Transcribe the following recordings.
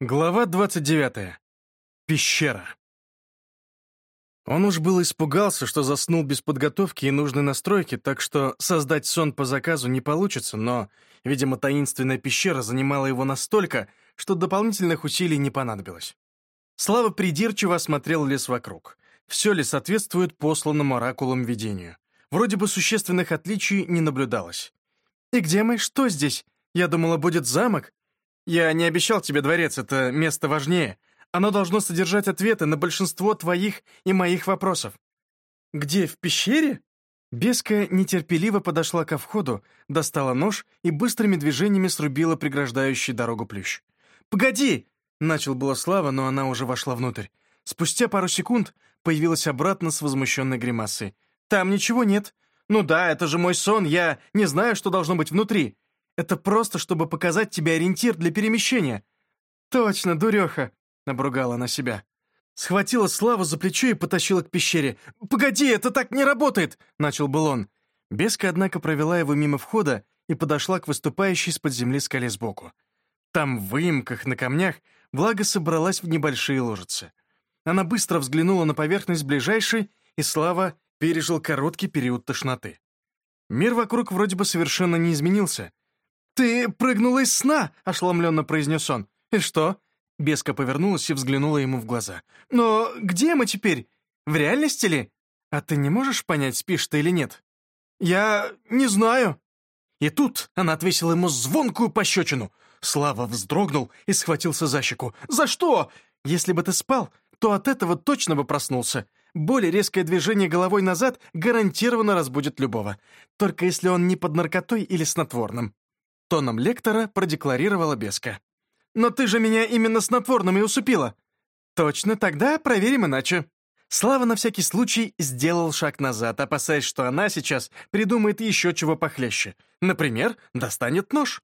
Глава 29. Пещера. Он уж было испугался, что заснул без подготовки и нужной настройки, так что создать сон по заказу не получится, но, видимо, таинственная пещера занимала его настолько, что дополнительных усилий не понадобилось. Слава придирчиво осмотрел лес вокруг. Все ли соответствует посланному оракулам видению? Вроде бы существенных отличий не наблюдалось. «И где мы? Что здесь? Я думала, будет замок, я не обещал тебе дворец, это место важнее. Оно должно содержать ответы на большинство твоих и моих вопросов. Где, в пещере? Беска нетерпеливо подошла ко входу, достала нож и быстрыми движениями срубила преграждающий дорогу плющ. «Погоди!» — начал было Слава, но она уже вошла внутрь. Спустя пару секунд появилась обратно с возмущенной гримасой. «Там ничего нет. Ну да, это же мой сон, я не знаю, что должно быть внутри. Это просто, чтобы показать тебе ориентир для перемещения». «Точно, дуреха», — обругала она себя. Схватила Славу за плечо и потащила к пещере. «Погоди, это так не работает!» — начал был он. Беска, однако, провела его мимо входа и подошла к выступающей из-под земли скале сбоку. Там, в выемках на камнях, влага собралась в небольшие ложицы. Она быстро взглянула на поверхность ближайшей, и Слава пережил короткий период тошноты. Мир вокруг вроде бы совершенно не изменился, «Ты прыгнула из сна!» — ошеломленно произнес он. «И что?» Беска повернулась и взглянула ему в глаза. «Но где мы теперь? В реальности ли? А ты не можешь понять, спишь ты или нет?» «Я не знаю». И тут она отвесила ему звонкую пощечину. Слава вздрогнул и схватился за щеку. «За что? Если бы ты спал, то от этого точно бы проснулся. Более резкое движение головой назад гарантированно разбудит любого. Только если он не под наркотой или снотворным. Тоном лектора продекларировала Беска. «Но ты же меня именно снотворным и усыпила!» «Точно, тогда проверим иначе». Слава на всякий случай сделал шаг назад, опасаясь, что она сейчас придумает еще чего похлеще. Например, достанет нож.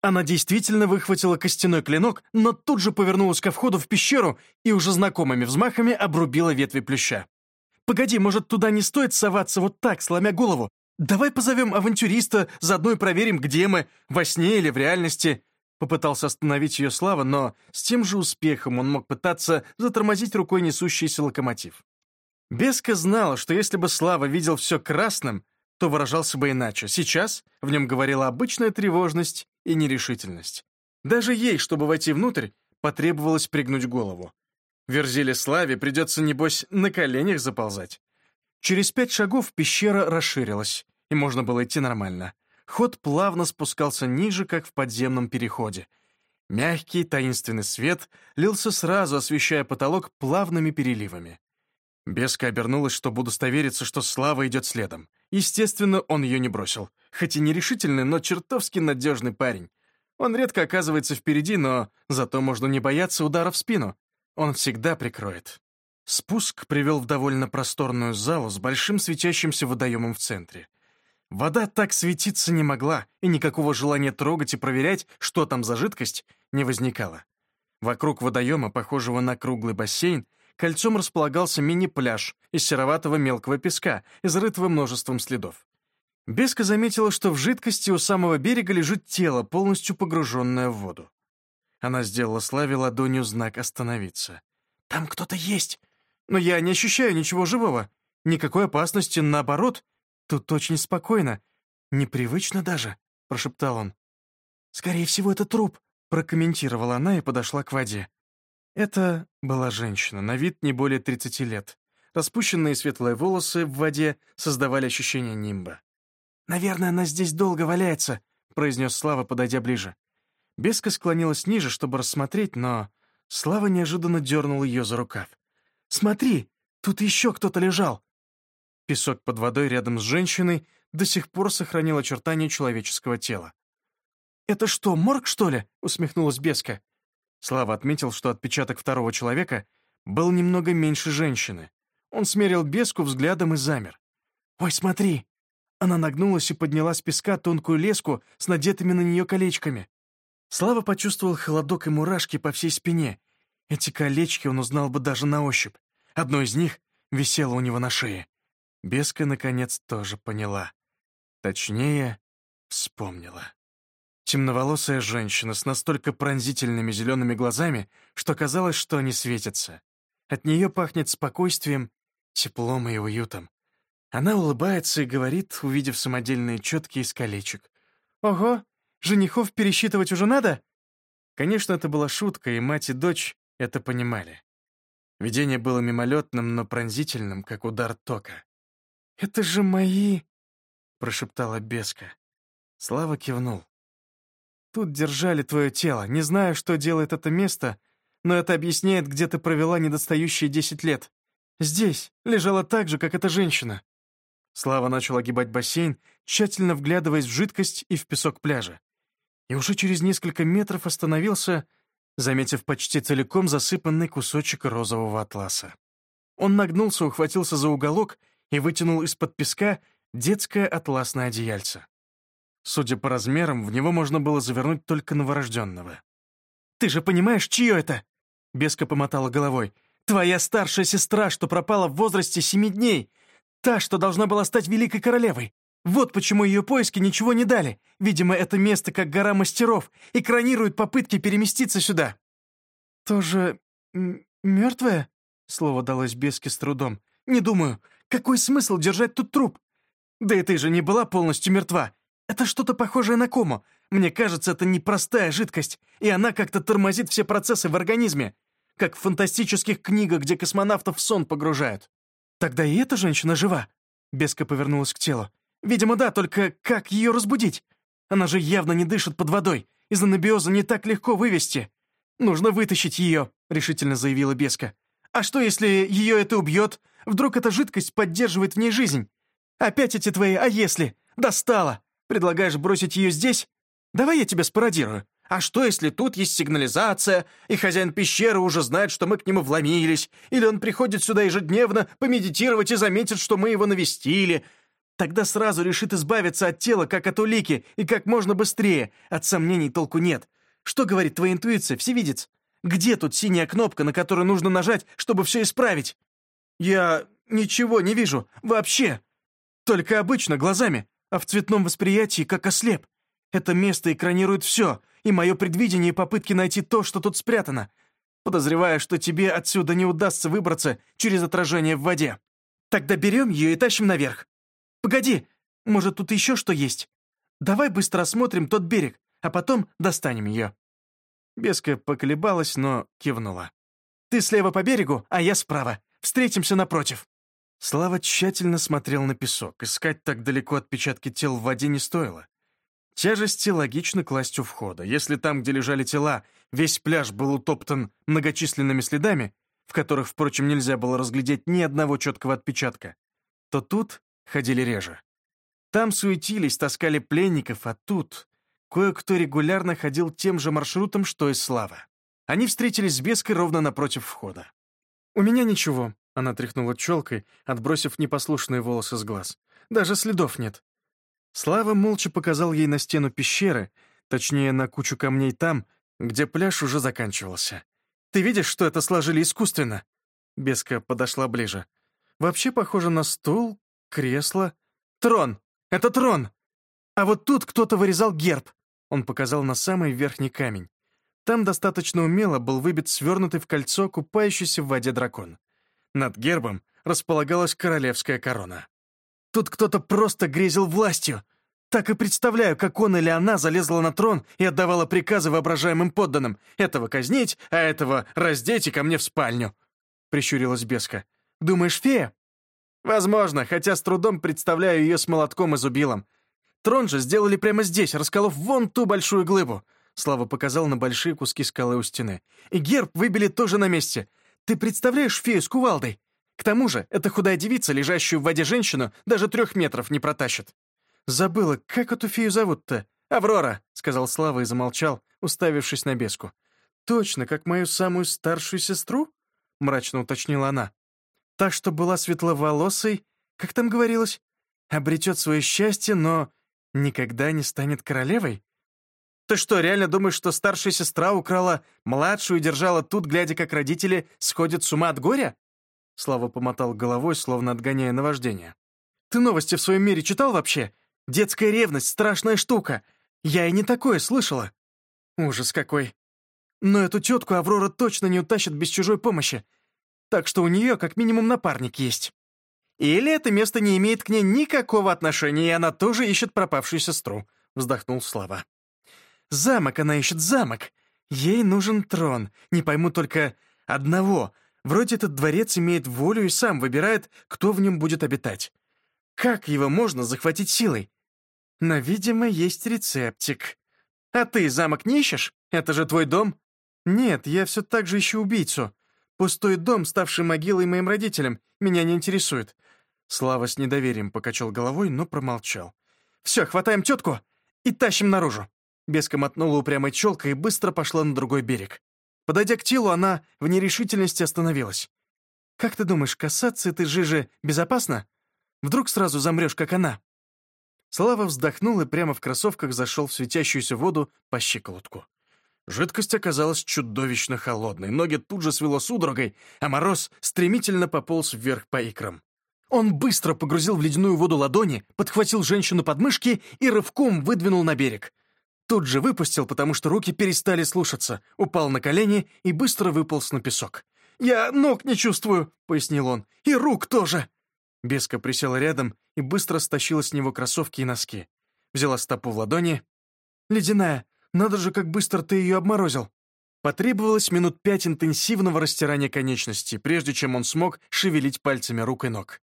Она действительно выхватила костяной клинок, но тут же повернулась ко входу в пещеру и уже знакомыми взмахами обрубила ветви плюща. «Погоди, может, туда не стоит соваться вот так, сломя голову? «Давай позовем авантюриста, заодно и проверим, где мы, во сне или в реальности». Попытался остановить ее Слава, но с тем же успехом он мог пытаться затормозить рукой несущийся локомотив. Беска знала, что если бы Слава видел все красным, то выражался бы иначе. Сейчас в нем говорила обычная тревожность и нерешительность. Даже ей, чтобы войти внутрь, потребовалось пригнуть голову. Верзиле Славе придется, небось, на коленях заползать. Через пять шагов пещера расширилась, и можно было идти нормально. Ход плавно спускался ниже, как в подземном переходе. Мягкий таинственный свет лился сразу, освещая потолок плавными переливами. Беска обернулась, чтобы удостовериться, что Слава идет следом. Естественно, он ее не бросил. Хоть и нерешительный, но чертовски надежный парень. Он редко оказывается впереди, но зато можно не бояться удара в спину. Он всегда прикроет. Спуск привел в довольно просторную залу с большим светящимся водоемом в центре. Вода так светиться не могла, и никакого желания трогать и проверять, что там за жидкость, не возникало. Вокруг водоема, похожего на круглый бассейн, кольцом располагался мини-пляж из сероватого мелкого песка, изрытого множеством следов. Беска заметила, что в жидкости у самого берега лежит тело, полностью погруженное в воду. Она сделала Славе ладонью знак «Остановиться». «Там кто-то есть!» Но я не ощущаю ничего живого. Никакой опасности, наоборот. Тут очень спокойно. Непривычно даже», — прошептал он. «Скорее всего, это труп», — прокомментировала она и подошла к воде. Это была женщина, на вид не более 30 лет. Распущенные светлые волосы в воде создавали ощущение нимба. «Наверное, она здесь долго валяется», — произнес Слава, подойдя ближе. Беска склонилась ниже, чтобы рассмотреть, но Слава неожиданно дернул ее за рукав. Смотри, тут еще кто-то лежал!» Песок под водой рядом с женщиной до сих пор сохранил очертания человеческого тела. «Это что, морг, что ли?» — усмехнулась Беска. Слава отметил, что отпечаток второго человека был немного меньше женщины. Он смерил Беску взглядом и замер. «Ой, смотри!» Она нагнулась и подняла с песка тонкую леску с надетыми на нее колечками. Слава почувствовал холодок и мурашки по всей спине эти колечки он узнал бы даже на ощупь. Одно из них висело у него на шее. Беска, наконец, тоже поняла. Точнее, вспомнила. Темноволосая женщина с настолько пронзительными зелеными глазами, что казалось, что они светятся. От нее пахнет спокойствием, теплом и уютом. Она улыбается и говорит, увидев самодельные четки из колечек. «Ого, женихов пересчитывать уже надо?» Конечно, это была шутка, и мать и дочь это понимали. Видение было мимолетным, но пронзительным, как удар тока. «Это же мои...» — прошептала Беска. Слава кивнул. «Тут держали твое тело. Не знаю, что делает это место, но это объясняет, где ты провела недостающие десять лет. Здесь лежала так же, как эта женщина». Слава начал огибать бассейн, тщательно вглядываясь в жидкость и в песок пляжа. И уже через несколько метров остановился, заметив почти целиком засыпанный кусочек розового атласа. Он нагнулся, ухватился за уголок и вытянул из-под песка детское атласное одеяльце. Судя по размерам, в него можно было завернуть только новорожденного. «Ты же понимаешь, чье это?» Беска помотала головой. «Твоя старшая сестра, что пропала в возрасте семи дней. Та, что должна была стать великой королевой. Вот почему ее поиски ничего не дали. Видимо, это место как гора мастеров, экранирует попытки переместиться сюда». «Тоже мертвая?» Слово далось Беске с трудом. «Не думаю. Какой смысл держать тут труп? Да и ты же не была полностью мертва. Это что-то похожее на кому. Мне кажется, это непростая жидкость, и она как-то тормозит все процессы в организме, как в фантастических книгах, где космонавтов в сон погружают. Тогда и эта женщина жива. Беска повернулась к телу. Видимо, да, только как ее разбудить? Она же явно не дышит под водой. Из анабиоза не так легко вывести. Нужно вытащить ее, решительно заявила Беска. А что, если ее это убьет? Вдруг эта жидкость поддерживает в ней жизнь? Опять эти твои «а если»? Достала! Предлагаешь бросить ее здесь? Давай я тебя спародирую. А что, если тут есть сигнализация, и хозяин пещеры уже знает, что мы к нему вломились, или он приходит сюда ежедневно помедитировать и заметит, что мы его навестили? Тогда сразу решит избавиться от тела, как от улики, и как можно быстрее. От сомнений толку нет. Что говорит твоя интуиция, всевидец? Где тут синяя кнопка, на которую нужно нажать, чтобы все исправить? Я ничего не вижу. Вообще. Только обычно, глазами а в цветном восприятии как ослеп. Это место экранирует все, и мое предвидение и попытки найти то, что тут спрятано. Подозревая, что тебе отсюда не удастся выбраться через отражение в воде. Тогда берем ее и тащим наверх. Погоди, может, тут еще что есть? Давай быстро осмотрим тот берег, а потом достанем ее». Беска поколебалась, но кивнула. «Ты слева по берегу, а я справа. Встретимся напротив». Слава тщательно смотрел на песок. Искать так далеко отпечатки тел в воде не стоило. Тяжести логично класть у входа. Если там, где лежали тела, весь пляж был утоптан многочисленными следами, в которых, впрочем, нельзя было разглядеть ни одного четкого отпечатка, то тут ходили реже. Там суетились, таскали пленников, а тут кое-кто регулярно ходил тем же маршрутом, что и Слава. Они встретились с Беской ровно напротив входа. «У меня ничего», она тряхнула челкой, отбросив непослушные волосы с глаз. «Даже следов нет». Слава молча показал ей на стену пещеры, точнее, на кучу камней там, где пляж уже заканчивался. «Ты видишь, что это сложили искусственно?» Беска подошла ближе. «Вообще похоже на стул, кресло. Трон! Это трон! А вот тут кто-то вырезал герб!» Он показал на самый верхний камень. Там достаточно умело был выбит свернутый в кольцо купающийся в воде дракон. Над гербом располагалась королевская корона. Тут кто-то просто грезил властью. Так и представляю, как он или она залезла на трон и отдавала приказы воображаемым подданным. Этого казнить, а этого раздеть и ко мне в спальню. Прищурилась Беска. Думаешь, фея? Возможно, хотя с трудом представляю ее с молотком и зубилом. Трон же сделали прямо здесь, расколов вон ту большую глыбу. Слава показал на большие куски скалы у стены. И герб выбили тоже на месте. Ты представляешь фею с кувалдой? К тому же, эта худая девица, лежащую в воде женщину, даже трех метров не протащит. Забыла, как эту фею зовут-то? «Аврора», — сказал Слава и замолчал, уставившись на беску. «Точно, как мою самую старшую сестру?» — мрачно уточнила она. «Так что была светловолосой, как там говорилось, обретет свое счастье, но никогда не станет королевой?» Ты что, реально думаешь, что старшая сестра украла младшую и держала тут, глядя, как родители сходят с ума от горя?» Слава помотал головой, словно отгоняя наваждение. «Ты новости в своем мире читал вообще? Детская ревность — страшная штука. Я и не такое слышала. Ужас какой. Но эту тетку Аврора точно не утащит без чужой помощи. Так что у нее как минимум напарник есть. Или это место не имеет к ней никакого отношения, и она тоже ищет пропавшую сестру», — вздохнул Слава. «Замок она ищет, замок. Ей нужен трон. Не пойму только одного. Вроде этот дворец имеет волю и сам выбирает, кто в нем будет обитать. Как его можно захватить силой? Но, видимо, есть рецептик. А ты замок не ищешь? Это же твой дом?» «Нет, я все так же ищу убийцу. Пустой дом, ставший могилой моим родителям, меня не интересует. Слава с недоверием покачал головой, но промолчал. «Все, хватаем тетку и тащим наружу!» Беска мотнула упрямой челкой и быстро пошла на другой берег. Подойдя к телу, она в нерешительности остановилась. «Как ты думаешь, касаться этой жижи безопасно? Вдруг сразу замрешь, как она?» Слава вздохнул и прямо в кроссовках зашел в светящуюся воду по щиколотку. Жидкость оказалась чудовищно холодной, ноги тут же свело судорогой, а мороз стремительно пополз вверх по икрам. Он быстро погрузил в ледяную воду ладони, подхватил женщину под мышки и рывком выдвинул на берег. Тут же выпустил, потому что руки перестали слушаться, упал на колени и быстро выполз на песок. «Я ног не чувствую», — пояснил он, — «и рук тоже». Беска присела рядом и быстро стащила с него кроссовки и носки. Взяла стопу в ладони. «Ледяная, надо же, как быстро ты ее обморозил». Потребовалось минут пять интенсивного растирания конечностей, прежде чем он смог шевелить пальцами рук и ног.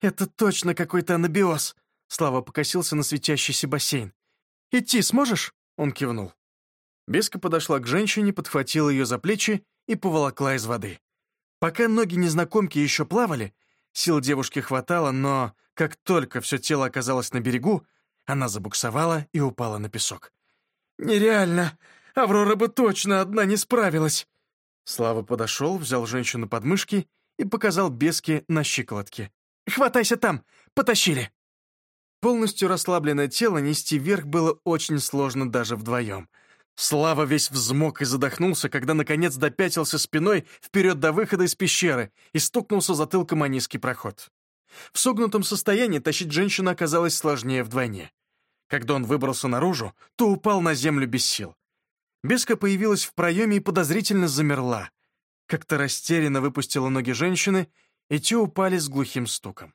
«Это точно какой-то анабиоз!» Слава покосился на светящийся бассейн. «Идти сможешь?» Он кивнул. Беска подошла к женщине, подхватила ее за плечи и поволокла из воды. Пока ноги незнакомки еще плавали, сил девушки хватало, но как только все тело оказалось на берегу, она забуксовала и упала на песок. «Нереально! Аврора бы точно одна не справилась!» Слава подошел, взял женщину под мышки и показал Беске на щиколотке. Хватайся там! Потащили!» Полностью расслабленное тело нести вверх было очень сложно даже вдвоем. Слава весь взмок и задохнулся, когда наконец допятился спиной вперед до выхода из пещеры и стукнулся затылком о низкий проход. В согнутом состоянии тащить женщину оказалось сложнее вдвойне. Когда он выбрался наружу, то упал на землю без сил. Беска появилась в проеме и подозрительно замерла. Как-то растерянно выпустила ноги женщины и те упали с глухим стуком.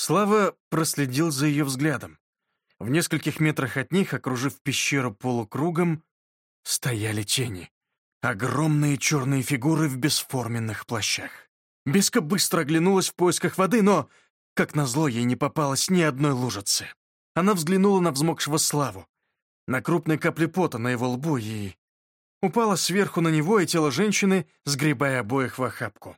Слава проследил за ее взглядом. В нескольких метрах от них, окружив пещеру полукругом, стояли тени. Огромные черные фигуры в бесформенных плащах. Беска быстро оглянулась в поисках воды, но, как назло, ей не попалось ни одной лужицы. Она взглянула на взмокшего Славу, на крупные капли пота на его лбу и... Упала сверху на него и тело женщины, сгребая обоих в охапку.